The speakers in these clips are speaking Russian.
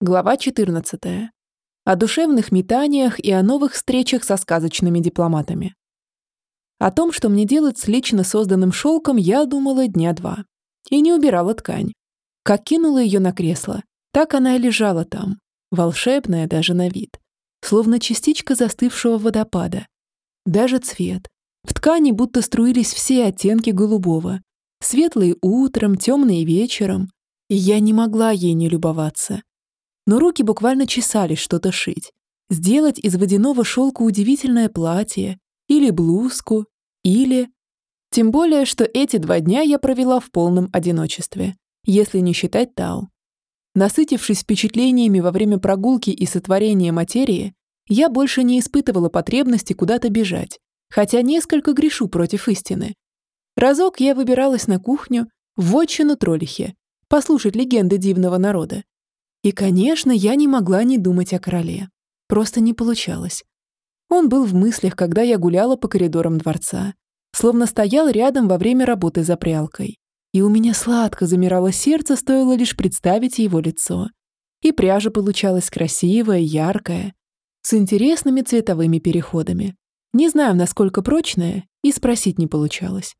Глава 14. О душевных метаниях и о новых встречах со сказочными дипломатами. О том, что мне делать с лично созданным шелком, я думала дня два. И не убирала ткань. Как кинула ее на кресло, так она и лежала там, волшебная даже на вид, словно частичка застывшего водопада. Даже цвет. В ткани будто струились все оттенки голубого. Светлые утром, темные вечером. И я не могла ей не любоваться но руки буквально чесались что-то шить. Сделать из водяного шелка удивительное платье, или блузку, или... Тем более, что эти два дня я провела в полном одиночестве, если не считать Тау. Насытившись впечатлениями во время прогулки и сотворения материи, я больше не испытывала потребности куда-то бежать, хотя несколько грешу против истины. Разок я выбиралась на кухню в отчину Тролихе, послушать легенды дивного народа, и, конечно, я не могла не думать о короле. Просто не получалось. Он был в мыслях, когда я гуляла по коридорам дворца. Словно стоял рядом во время работы за прялкой. И у меня сладко замирало сердце, стоило лишь представить его лицо. И пряжа получалась красивая, яркая, с интересными цветовыми переходами. Не знаю, насколько прочная, и спросить не получалось.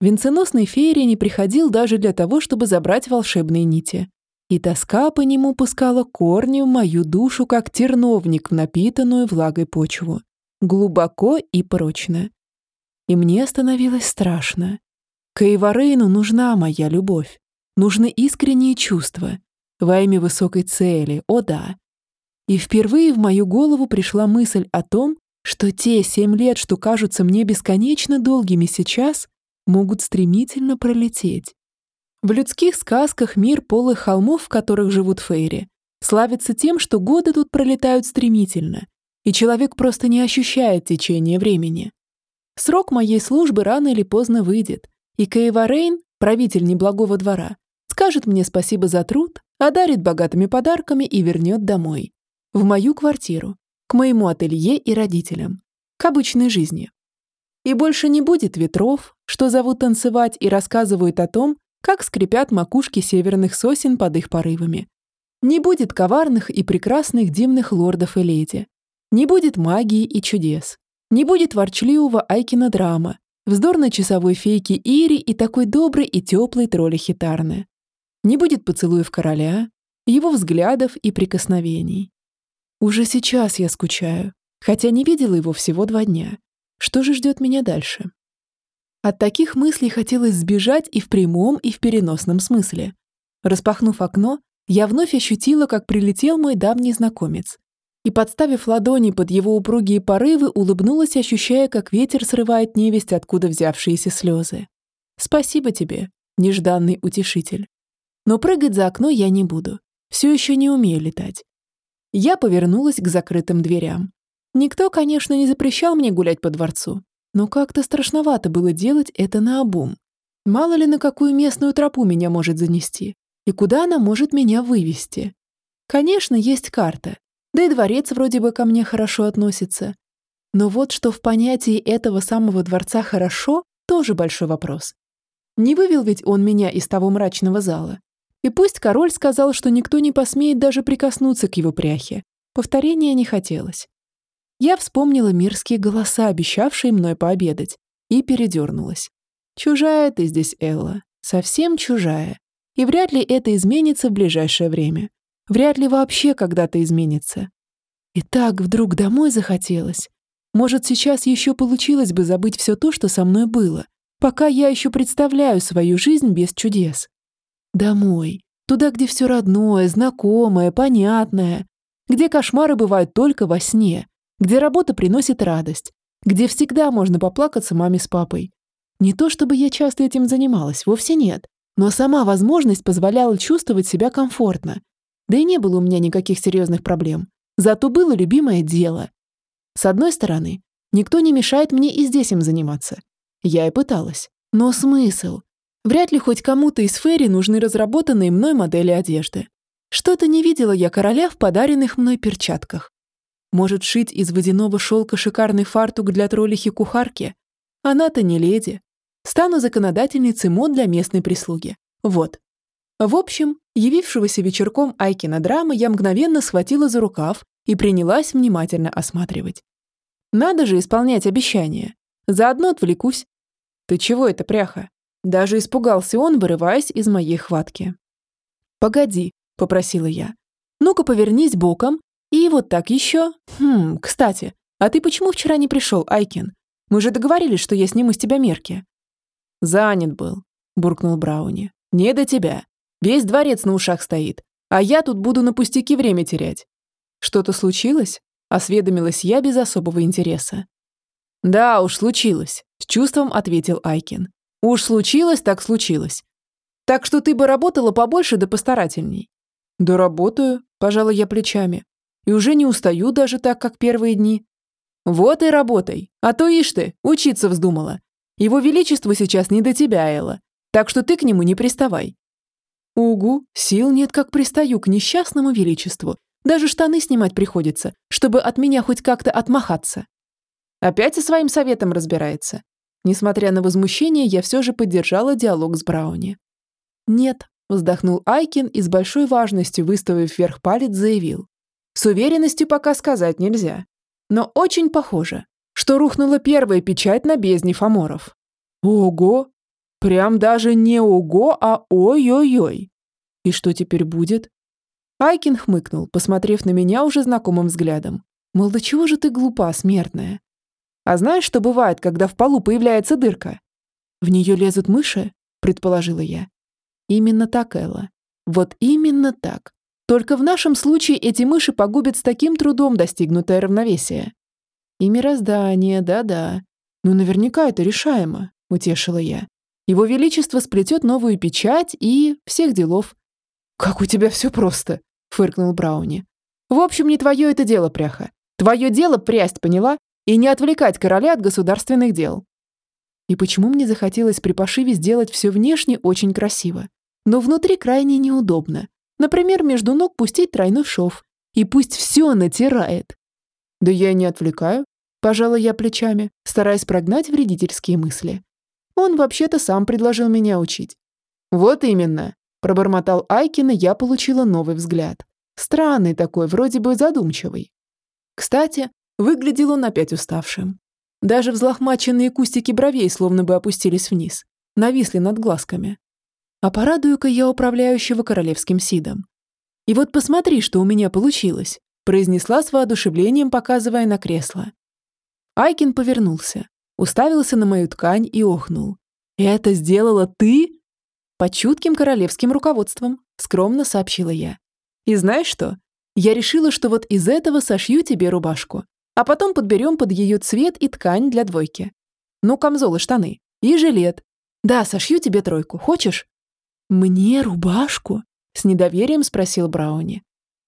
Венценосный феерия не приходил даже для того, чтобы забрать волшебные нити и тоска по нему пускала корни в мою душу, как терновник в напитанную влагой почву, глубоко и прочно. И мне становилось страшно. Каеварейну нужна моя любовь, нужны искренние чувства, во имя высокой цели, о да. И впервые в мою голову пришла мысль о том, что те семь лет, что кажутся мне бесконечно долгими сейчас, могут стремительно пролететь, в людских сказках мир полых холмов, в которых живут фейри, славится тем, что годы тут пролетают стремительно, и человек просто не ощущает течение времени. Срок моей службы рано или поздно выйдет, и Кейварейн, правитель неблагого двора, скажет мне спасибо за труд, одарит богатыми подарками и вернет домой. В мою квартиру, к моему ателье и родителям, к обычной жизни. И больше не будет ветров, что зовут танцевать и рассказывают о том, как скрипят макушки северных сосен под их порывами. Не будет коварных и прекрасных дивных лордов и леди. Не будет магии и чудес. Не будет ворчливого Айкина драма, вздорной часовой фейки Ири и такой доброй и теплой тролли Хитарны. Не будет поцелуев короля, его взглядов и прикосновений. Уже сейчас я скучаю, хотя не видела его всего два дня. Что же ждет меня дальше? От таких мыслей хотелось сбежать и в прямом, и в переносном смысле. Распахнув окно, я вновь ощутила, как прилетел мой давний знакомец. И, подставив ладони под его упругие порывы, улыбнулась, ощущая, как ветер срывает невесть, откуда взявшиеся слезы. «Спасибо тебе, нежданный утешитель. Но прыгать за окно я не буду. Все еще не умею летать». Я повернулась к закрытым дверям. Никто, конечно, не запрещал мне гулять по дворцу, но как-то страшновато было делать это наобум. Мало ли на какую местную тропу меня может занести, и куда она может меня вывести. Конечно, есть карта, да и дворец вроде бы ко мне хорошо относится. Но вот что в понятии этого самого дворца хорошо, тоже большой вопрос. Не вывел ведь он меня из того мрачного зала. И пусть король сказал, что никто не посмеет даже прикоснуться к его пряхе, повторения не хотелось. Я вспомнила мирские голоса, обещавшие мной пообедать, и передернулась. Чужая ты здесь, Элла, совсем чужая. И вряд ли это изменится в ближайшее время. Вряд ли вообще когда-то изменится. И так вдруг домой захотелось. Может, сейчас еще получилось бы забыть все то, что со мной было, пока я еще представляю свою жизнь без чудес. Домой. Туда, где все родное, знакомое, понятное. Где кошмары бывают только во сне, где работа приносит радость, где всегда можно поплакаться маме с папой. Не то чтобы я часто этим занималась, вовсе нет, но сама возможность позволяла чувствовать себя комфортно. Да и не было у меня никаких серьезных проблем. Зато было любимое дело. С одной стороны, никто не мешает мне и здесь им заниматься. Я и пыталась. Но смысл? Вряд ли хоть кому-то из Ферри нужны разработанные мной модели одежды. Что-то не видела я короля в подаренных мной перчатках. Может шить из водяного шелка шикарный фартук для троллихи-кухарки? Она-то не леди. Стану законодательницей мод для местной прислуги. Вот. В общем, явившегося вечерком Айкина драма я мгновенно схватила за рукав и принялась внимательно осматривать. Надо же исполнять обещания. Заодно отвлекусь. Ты чего это, пряха? Даже испугался он, вырываясь из моей хватки. «Погоди», — попросила я. «Ну-ка повернись боком. И вот так еще. Хм, кстати, а ты почему вчера не пришел, Айкин? Мы же договорились, что я сниму с тебя мерки». «Занят был», — буркнул Брауни. «Не до тебя. Весь дворец на ушах стоит. А я тут буду на пустяки время терять». «Что-то случилось?» — осведомилась я без особого интереса. «Да уж, случилось», — с чувством ответил Айкин. «Уж случилось, так случилось. Так что ты бы работала побольше да постарательней». «Да работаю», – пожала я плечами. «И уже не устаю даже так, как первые дни». «Вот и работай, а то, ишь ты, учиться вздумала. Его Величество сейчас не до тебя, Элла, так что ты к нему не приставай». «Угу, сил нет, как пристаю к несчастному Величеству. Даже штаны снимать приходится, чтобы от меня хоть как-то отмахаться». Опять со своим советом разбирается. Несмотря на возмущение, я все же поддержала диалог с Брауни. «Нет», – вздохнул Айкин и с большой важностью, выставив вверх палец, заявил. «С уверенностью пока сказать нельзя. Но очень похоже, что рухнула первая печать на бездне Фоморов. Ого! Прям даже не ого, а ой-ой-ой. И что теперь будет? Айкин хмыкнул, посмотрев на меня уже знакомым взглядом. Мол, да чего же ты глупа, смертная? А знаешь, что бывает, когда в полу появляется дырка? В нее лезут мыши, предположила я. Именно так, Элла. Вот именно так. Только в нашем случае эти мыши погубят с таким трудом достигнутое равновесие. И мироздание, да-да. Ну, наверняка это решаемо, утешила я. Его Величество сплетет новую печать и... всех делов. «Как у тебя все просто», — фыркнул Брауни. «В общем, не твое это дело, пряха. Твое дело прясть, поняла? И не отвлекать короля от государственных дел». И почему мне захотелось при пошиве сделать все внешне очень красиво? но внутри крайне неудобно. Например, между ног пустить тройной шов. И пусть все натирает. Да я не отвлекаю. Пожала я плечами, стараясь прогнать вредительские мысли. Он вообще-то сам предложил меня учить. Вот именно. Пробормотал Айкин, и я получила новый взгляд. Странный такой, вроде бы задумчивый. Кстати, выглядел он опять уставшим. Даже взлохмаченные кустики бровей словно бы опустились вниз, нависли над глазками. А порадую-ка я управляющего королевским сидом. И вот посмотри, что у меня получилось, произнесла с воодушевлением, показывая на кресло. Айкин повернулся, уставился на мою ткань и охнул. «Это сделала ты?» «Под чутким королевским руководством», — скромно сообщила я. «И знаешь что? Я решила, что вот из этого сошью тебе рубашку, а потом подберем под ее цвет и ткань для двойки. Ну, камзол и штаны. И жилет. Да, сошью тебе тройку. Хочешь?» «Мне рубашку?» — с недоверием спросил Брауни.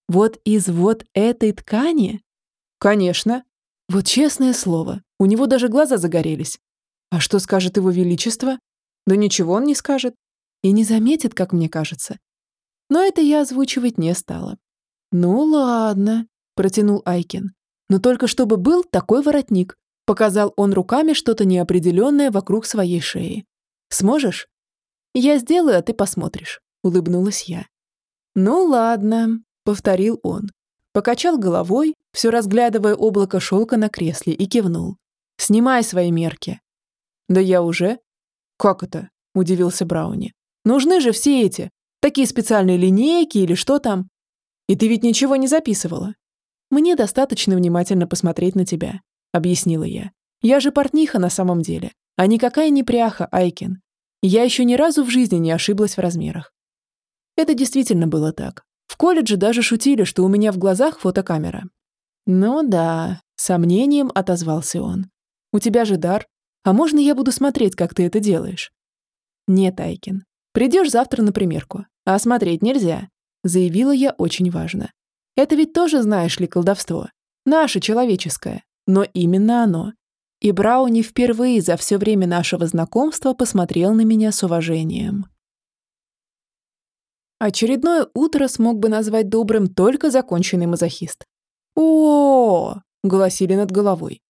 «Вот из вот этой ткани?» «Конечно». Вот честное слово, у него даже глаза загорелись. А что скажет его величество? Да ничего он не скажет. И не заметит, как мне кажется. Но это я озвучивать не стала. «Ну ладно», — протянул Айкин. «Но только чтобы был такой воротник», — показал он руками что-то неопределенное вокруг своей шеи. «Сможешь?» «Я сделаю, а ты посмотришь», — улыбнулась я. «Ну ладно», — повторил он. Покачал головой, все разглядывая облако шелка на кресле, и кивнул. «Снимай свои мерки». «Да я уже». «Как это?» — удивился Брауни. «Нужны же все эти, такие специальные линейки или что там. И ты ведь ничего не записывала». «Мне достаточно внимательно посмотреть на тебя», — объяснила я. «Я же портниха на самом деле, а никакая не пряха, Айкин. Я еще ни разу в жизни не ошиблась в размерах. Это действительно было так. В колледже даже шутили, что у меня в глазах фотокамера. «Ну да», — сомнением отозвался он. «У тебя же дар. А можно я буду смотреть, как ты это делаешь?» «Нет, Айкин. Придешь завтра на примерку. А смотреть нельзя», — заявила я очень важно. «Это ведь тоже, знаешь ли, колдовство. Наше человеческое. Но именно оно. И Брауни впервые за все время нашего знакомства посмотрел на меня с уважением. Очередное утро смог бы назвать добрым только законченный мазохист. о, -о, над головой.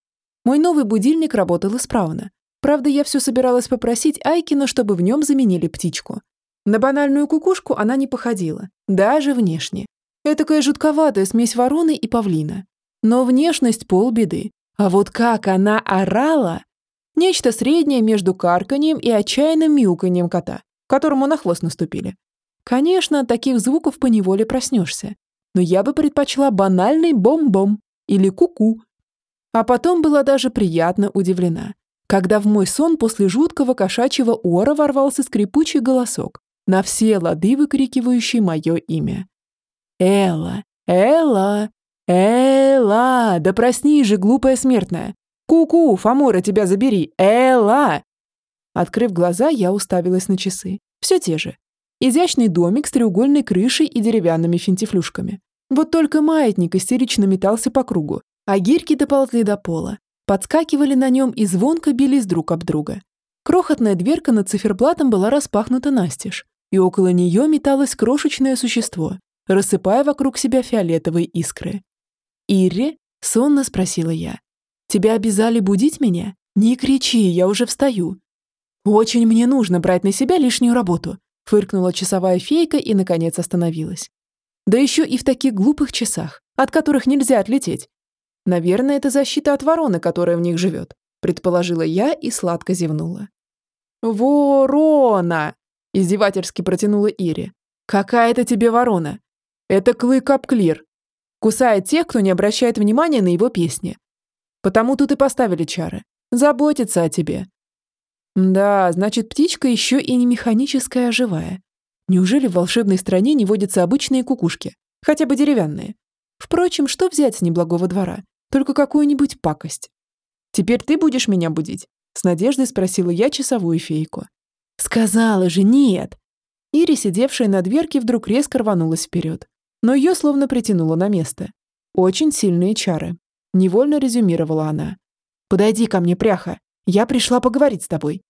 Мой новый будильник работал исправно. Правда, я все собиралась попросить Айкина, чтобы в нем заменили птичку. На банальную кукушку она не походила, даже внешне. Этакая жутковатая смесь вороны и павлина. Но внешность полбеды. А вот как она орала! Нечто среднее между карканьем и отчаянным мяуканьем кота, которому на хвост наступили. Конечно, от таких звуков поневоле проснешься. Но я бы предпочла банальный бом-бом или ку-ку. А потом была даже приятно удивлена, когда в мой сон после жуткого кошачьего ора ворвался скрипучий голосок, на все лады выкрикивающий мое имя. «Элла! Элла! Элла! Да проснись же, глупая смертная! Ку-ку, Фомора, тебя забери! Элла!» Открыв глаза, я уставилась на часы. Все те же. Изящный домик с треугольной крышей и деревянными финтифлюшками. Вот только маятник истерично метался по кругу, а гирьки доползли до пола, подскакивали на нем и звонко бились друг об друга. Крохотная дверка над циферблатом была распахнута настежь, и около нее металось крошечное существо, рассыпая вокруг себя фиолетовые искры. «Ирри?» — сонно спросила я. «Тебя обязали будить меня? Не кричи, я уже встаю». «Очень мне нужно брать на себя лишнюю работу», — фыркнула часовая фейка и, наконец, остановилась. «Да еще и в таких глупых часах, от которых нельзя отлететь. Наверное, это защита от вороны, которая в них живет», — предположила я и сладко зевнула. «Ворона!» — издевательски протянула Ири. «Какая это тебе ворона? Это Клык Апклир. Кусает тех, кто не обращает внимания на его песни. Потому тут и поставили чары. Заботиться о тебе. Да, значит, птичка еще и не механическая, а живая. Неужели в волшебной стране не водятся обычные кукушки? Хотя бы деревянные. Впрочем, что взять с неблагого двора? Только какую-нибудь пакость. Теперь ты будешь меня будить? С надеждой спросила я часовую фейку. Сказала же нет. Ири, сидевшая на дверке, вдруг резко рванулась вперед. Но ее словно притянуло на место. Очень сильные чары. Невольно резюмировала она. «Подойди ко мне, пряха. Я пришла поговорить с тобой».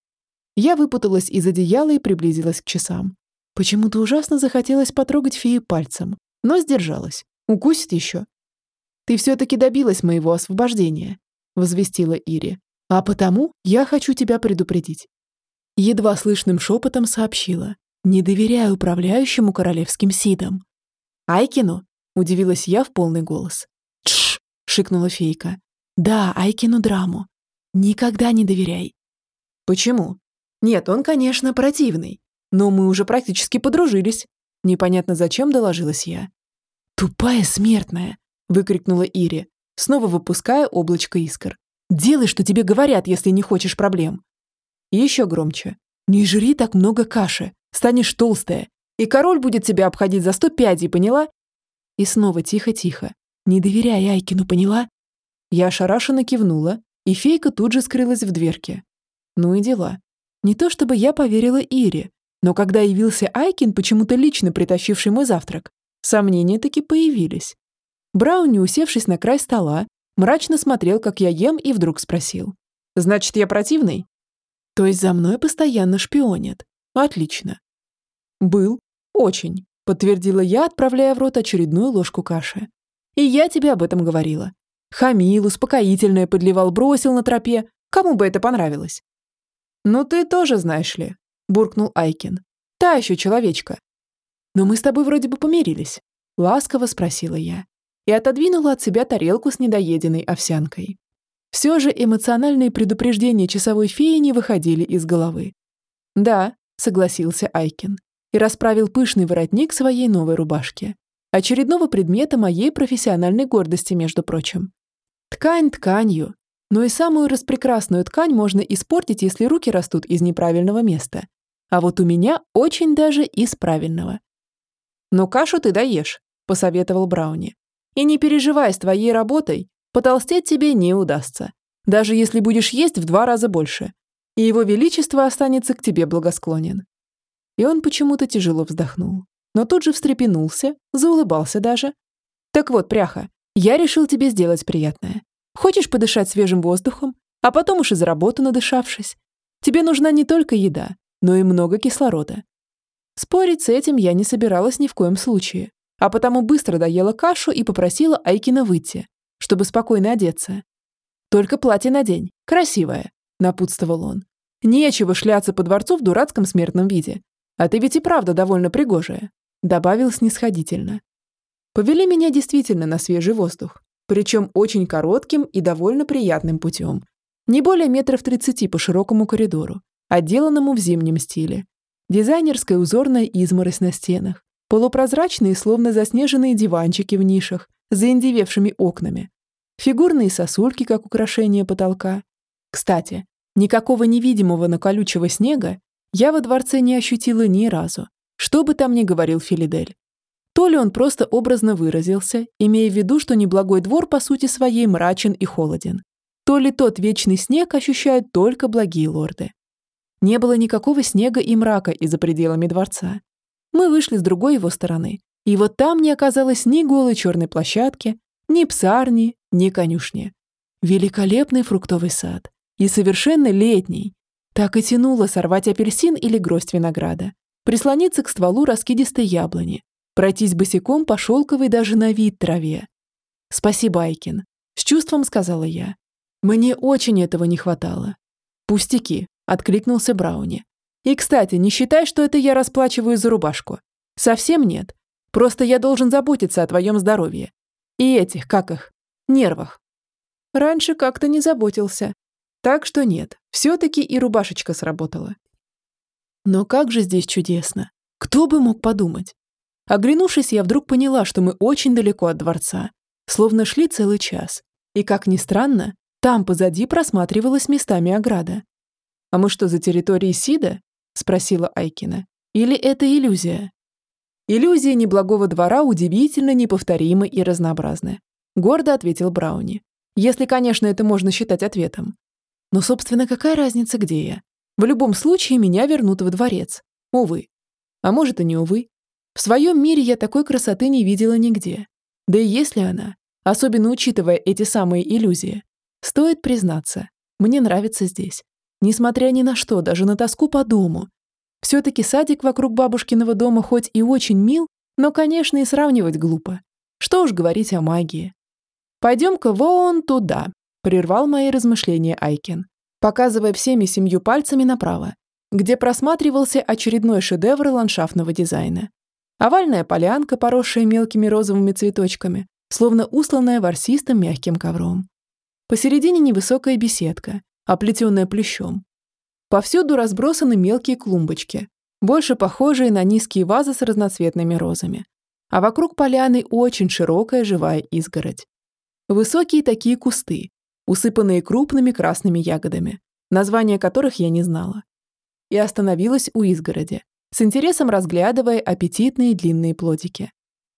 Я выпуталась из одеяла и приблизилась к часам. Почему-то ужасно захотелось потрогать фею пальцем, но сдержалась. Укусит еще. «Ты все-таки добилась моего освобождения», — возвестила Ири. «А потому я хочу тебя предупредить». Едва слышным шепотом сообщила. «Не доверяю управляющему королевским сидам». «Айкину?» — удивилась я в полный голос. «Тш!» — шикнула фейка. «Да, Айкину драму. Никогда не доверяй». «Почему?» «Нет, он, конечно, противный. Но мы уже практически подружились». Непонятно зачем доложилась я. «Тупая смертная!» — выкрикнула Ири, снова выпуская облачко искр. «Делай, что тебе говорят, если не хочешь проблем». И еще громче. «Не жри так много каши, станешь толстая, и король будет тебя обходить за сто пядей, поняла?» И снова тихо-тихо. «Не доверяй Айкину, поняла?» Я ошарашенно кивнула, и фейка тут же скрылась в дверке. Ну и дела. Не то чтобы я поверила Ире, но когда явился Айкин, почему-то лично притащивший мой завтрак, сомнения таки появились. Брауни, усевшись на край стола, мрачно смотрел, как я ем, и вдруг спросил. «Значит, я противный?» «То есть за мной постоянно шпионят. Отлично». «Был. Очень», — подтвердила я, отправляя в рот очередную ложку каши. «И я тебе об этом говорила. Хамил, успокоительное подливал, бросил на тропе. Кому бы это понравилось? «Ну ты тоже знаешь ли», – буркнул Айкин. «Та еще человечка». «Но мы с тобой вроде бы помирились», – ласково спросила я. И отодвинула от себя тарелку с недоеденной овсянкой. Все же эмоциональные предупреждения часовой феи не выходили из головы. «Да», – согласился Айкин и расправил пышный воротник своей новой рубашки. Очередного предмета моей профессиональной гордости, между прочим. Ткань тканью, но и самую распрекрасную ткань можно испортить, если руки растут из неправильного места. А вот у меня очень даже из правильного. «Но кашу ты даешь», – посоветовал Брауни. «И не переживай с твоей работой, потолстеть тебе не удастся, даже если будешь есть в два раза больше, и его величество останется к тебе благосклонен». И он почему-то тяжело вздохнул, но тут же встрепенулся, заулыбался даже. «Так вот, пряха, я решил тебе сделать приятное. Хочешь подышать свежим воздухом, а потом уж и за работу надышавшись? Тебе нужна не только еда, но и много кислорода. Спорить с этим я не собиралась ни в коем случае, а потому быстро доела кашу и попросила Айкина выйти, чтобы спокойно одеться. «Только платье надень, красивое», — напутствовал он. «Нечего шляться по дворцу в дурацком смертном виде. А ты ведь и правда довольно пригожая», — добавил снисходительно. Повели меня действительно на свежий воздух, причем очень коротким и довольно приятным путем. Не более метров тридцати по широкому коридору, отделанному в зимнем стиле. Дизайнерская узорная изморозь на стенах, полупрозрачные, словно заснеженные диванчики в нишах, заиндевевшими окнами, фигурные сосульки, как украшение потолка. Кстати, никакого невидимого на колючего снега я во дворце не ощутила ни разу, что бы там ни говорил Филидель. То ли он просто образно выразился, имея в виду, что неблагой двор по сути своей мрачен и холоден, то ли тот вечный снег ощущают только благие лорды. Не было никакого снега и мрака и за пределами дворца. Мы вышли с другой его стороны, и вот там не оказалось ни голой черной площадки, ни псарни, ни конюшни. Великолепный фруктовый сад. И совершенно летний. Так и тянуло сорвать апельсин или гроздь винограда, прислониться к стволу раскидистой яблони, пройтись босиком по шелковой даже на вид траве. «Спасибо, Айкин», — с чувством сказала я. «Мне очень этого не хватало». «Пустяки», — откликнулся Брауни. «И, кстати, не считай, что это я расплачиваю за рубашку. Совсем нет. Просто я должен заботиться о твоем здоровье. И этих, как их, нервах. Раньше как-то не заботился. Так что нет, все-таки и рубашечка сработала. Но как же здесь чудесно. Кто бы мог подумать? Оглянувшись, я вдруг поняла, что мы очень далеко от дворца. Словно шли целый час. И, как ни странно, там позади просматривалась местами ограда. «А мы что, за территорией Сида?» – спросила Айкина. «Или это иллюзия?» «Иллюзия неблагого двора удивительно неповторимы и разнообразны», – гордо ответил Брауни. «Если, конечно, это можно считать ответом. Но, собственно, какая разница, где я? В любом случае, меня вернут в дворец. Увы. А может и не увы. В своем мире я такой красоты не видела нигде. Да и если она, особенно учитывая эти самые иллюзии, стоит признаться, мне нравится здесь. Несмотря ни на что, даже на тоску по дому. Все-таки садик вокруг бабушкиного дома хоть и очень мил, но, конечно, и сравнивать глупо. Что уж говорить о магии. «Пойдем-ка вон туда», — прервал мои размышления Айкен, показывая всеми семью пальцами направо, где просматривался очередной шедевр ландшафтного дизайна. Овальная полянка, поросшая мелкими розовыми цветочками, словно усланная ворсистым мягким ковром. Посередине невысокая беседка, оплетенная плющом. Повсюду разбросаны мелкие клумбочки, больше похожие на низкие вазы с разноцветными розами. А вокруг поляны очень широкая живая изгородь. Высокие такие кусты, усыпанные крупными красными ягодами, названия которых я не знала. И остановилась у изгороди, с интересом разглядывая аппетитные длинные плодики.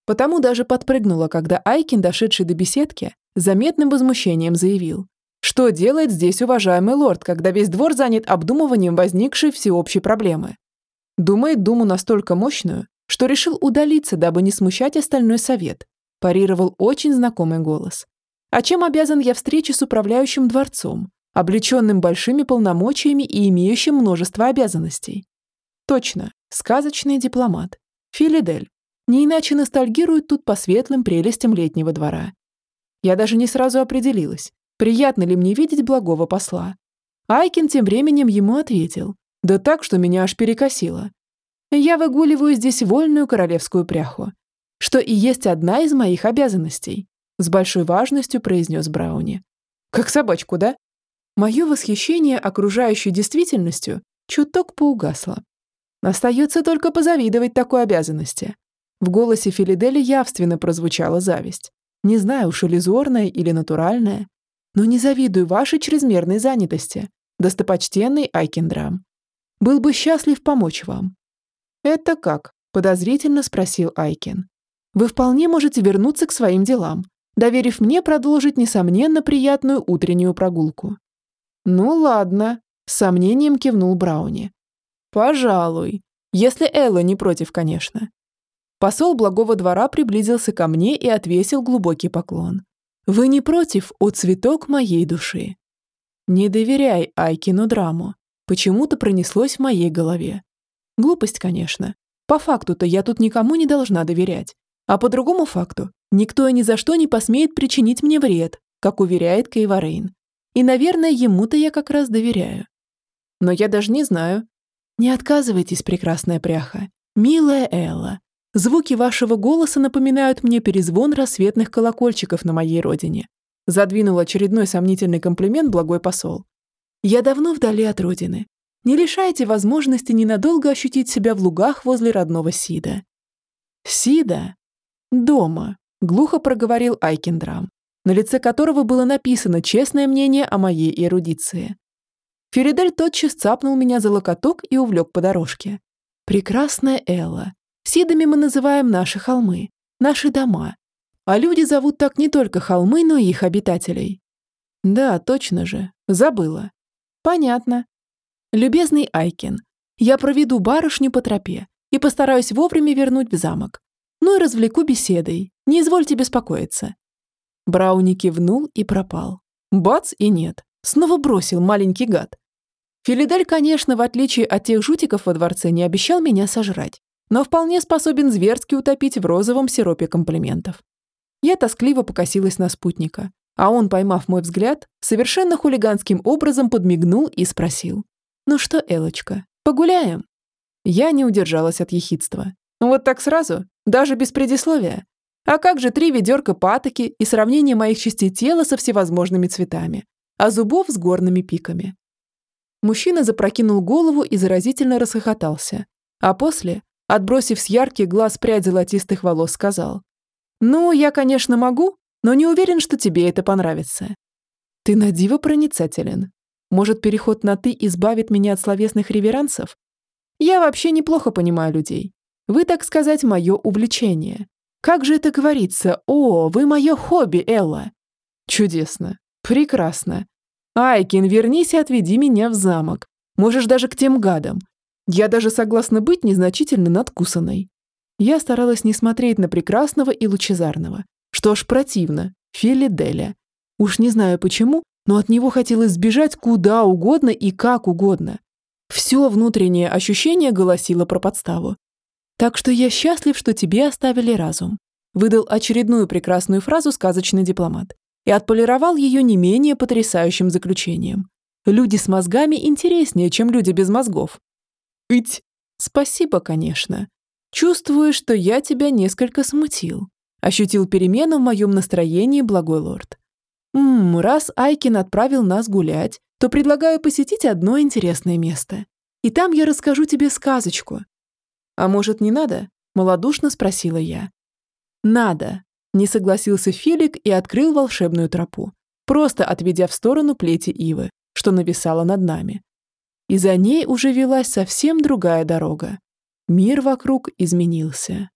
Потому даже подпрыгнула, когда Айкин, дошедший до беседки, заметным возмущением заявил. Что делает здесь уважаемый лорд, когда весь двор занят обдумыванием возникшей всеобщей проблемы? Думает думу настолько мощную, что решил удалиться, дабы не смущать остальной совет. Парировал очень знакомый голос. А чем обязан я встрече с управляющим дворцом, облеченным большими полномочиями и имеющим множество обязанностей? Точно, Сказочный дипломат. Филидель. Не иначе ностальгирует тут по светлым прелестям летнего двора. Я даже не сразу определилась, приятно ли мне видеть благого посла. Айкин тем временем ему ответил. Да так, что меня аж перекосило. Я выгуливаю здесь вольную королевскую пряху, что и есть одна из моих обязанностей, с большой важностью произнес Брауни. Как собачку, да? Мое восхищение окружающей действительностью чуток поугасло. Остается только позавидовать такой обязанности. В голосе Филидели явственно прозвучала зависть. Не знаю, уж иллюзорная или натуральная, но не завидую вашей чрезмерной занятости, достопочтенный Айкендрам. Был бы счастлив помочь вам». «Это как?» – подозрительно спросил Айкен. «Вы вполне можете вернуться к своим делам, доверив мне продолжить, несомненно, приятную утреннюю прогулку». «Ну ладно», – с сомнением кивнул Брауни. «Пожалуй. Если Элла не против, конечно». Посол благого двора приблизился ко мне и отвесил глубокий поклон. «Вы не против, о цветок моей души?» «Не доверяй Айкину драму», почему-то пронеслось в моей голове. Глупость, конечно. По факту-то я тут никому не должна доверять. А по другому факту, никто и ни за что не посмеет причинить мне вред, как уверяет Кейварейн. И, наверное, ему-то я как раз доверяю. Но я даже не знаю, Не отказывайтесь, прекрасная пряха. Милая Элла, звуки вашего голоса напоминают мне перезвон рассветных колокольчиков на моей родине. Задвинул очередной сомнительный комплимент благой посол. Я давно вдали от родины. Не лишайте возможности ненадолго ощутить себя в лугах возле родного Сида. Сида? Дома, глухо проговорил Айкендрам, на лице которого было написано честное мнение о моей эрудиции. Феридель тотчас цапнул меня за локоток и увлек по дорожке. «Прекрасная Элла. Сидами мы называем наши холмы, наши дома. А люди зовут так не только холмы, но и их обитателей». «Да, точно же. Забыла». «Понятно. Любезный Айкин, я проведу барышню по тропе и постараюсь вовремя вернуть в замок. Ну и развлеку беседой. Не извольте беспокоиться». Брауни кивнул и пропал. Бац и нет. Снова бросил маленький гад. Филидель, конечно, в отличие от тех жутиков во дворце, не обещал меня сожрать, но вполне способен зверски утопить в розовом сиропе комплиментов. Я тоскливо покосилась на спутника, а он, поймав мой взгляд, совершенно хулиганским образом подмигнул и спросил. «Ну что, Элочка, погуляем?» Я не удержалась от ехидства. Вот так сразу, даже без предисловия. А как же три ведерка патоки и сравнение моих частей тела со всевозможными цветами? а зубов с горными пиками. Мужчина запрокинул голову и заразительно расхохотался, а после, отбросив с ярких глаз прядь золотистых волос, сказал, «Ну, я, конечно, могу, но не уверен, что тебе это понравится. Ты на диво проницателен. Может, переход на «ты» избавит меня от словесных реверансов? Я вообще неплохо понимаю людей. Вы, так сказать, мое увлечение. Как же это говорится? О, вы мое хобби, Элла. Чудесно. Прекрасно. Айкин, вернись и отведи меня в замок. Можешь даже к тем гадам. Я даже согласна быть незначительно надкусанной. Я старалась не смотреть на прекрасного и лучезарного. Что ж противно. Филиделя. Уж не знаю почему, но от него хотелось сбежать куда угодно и как угодно. Все внутреннее ощущение голосило про подставу. Так что я счастлив, что тебе оставили разум. Выдал очередную прекрасную фразу сказочный дипломат и отполировал ее не менее потрясающим заключением. Люди с мозгами интереснее, чем люди без мозгов. Ить. Спасибо, конечно. Чувствую, что я тебя несколько смутил. Ощутил перемену в моем настроении, благой лорд. Ммм, раз Айкин отправил нас гулять, то предлагаю посетить одно интересное место. И там я расскажу тебе сказочку. А может, не надо? Молодушно спросила я. Надо, не согласился Филик и открыл волшебную тропу, просто отведя в сторону плети ивы, что нависала над нами. И за ней уже велась совсем другая дорога. Мир вокруг изменился.